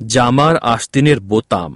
জামার আস্তিনের বোতাম।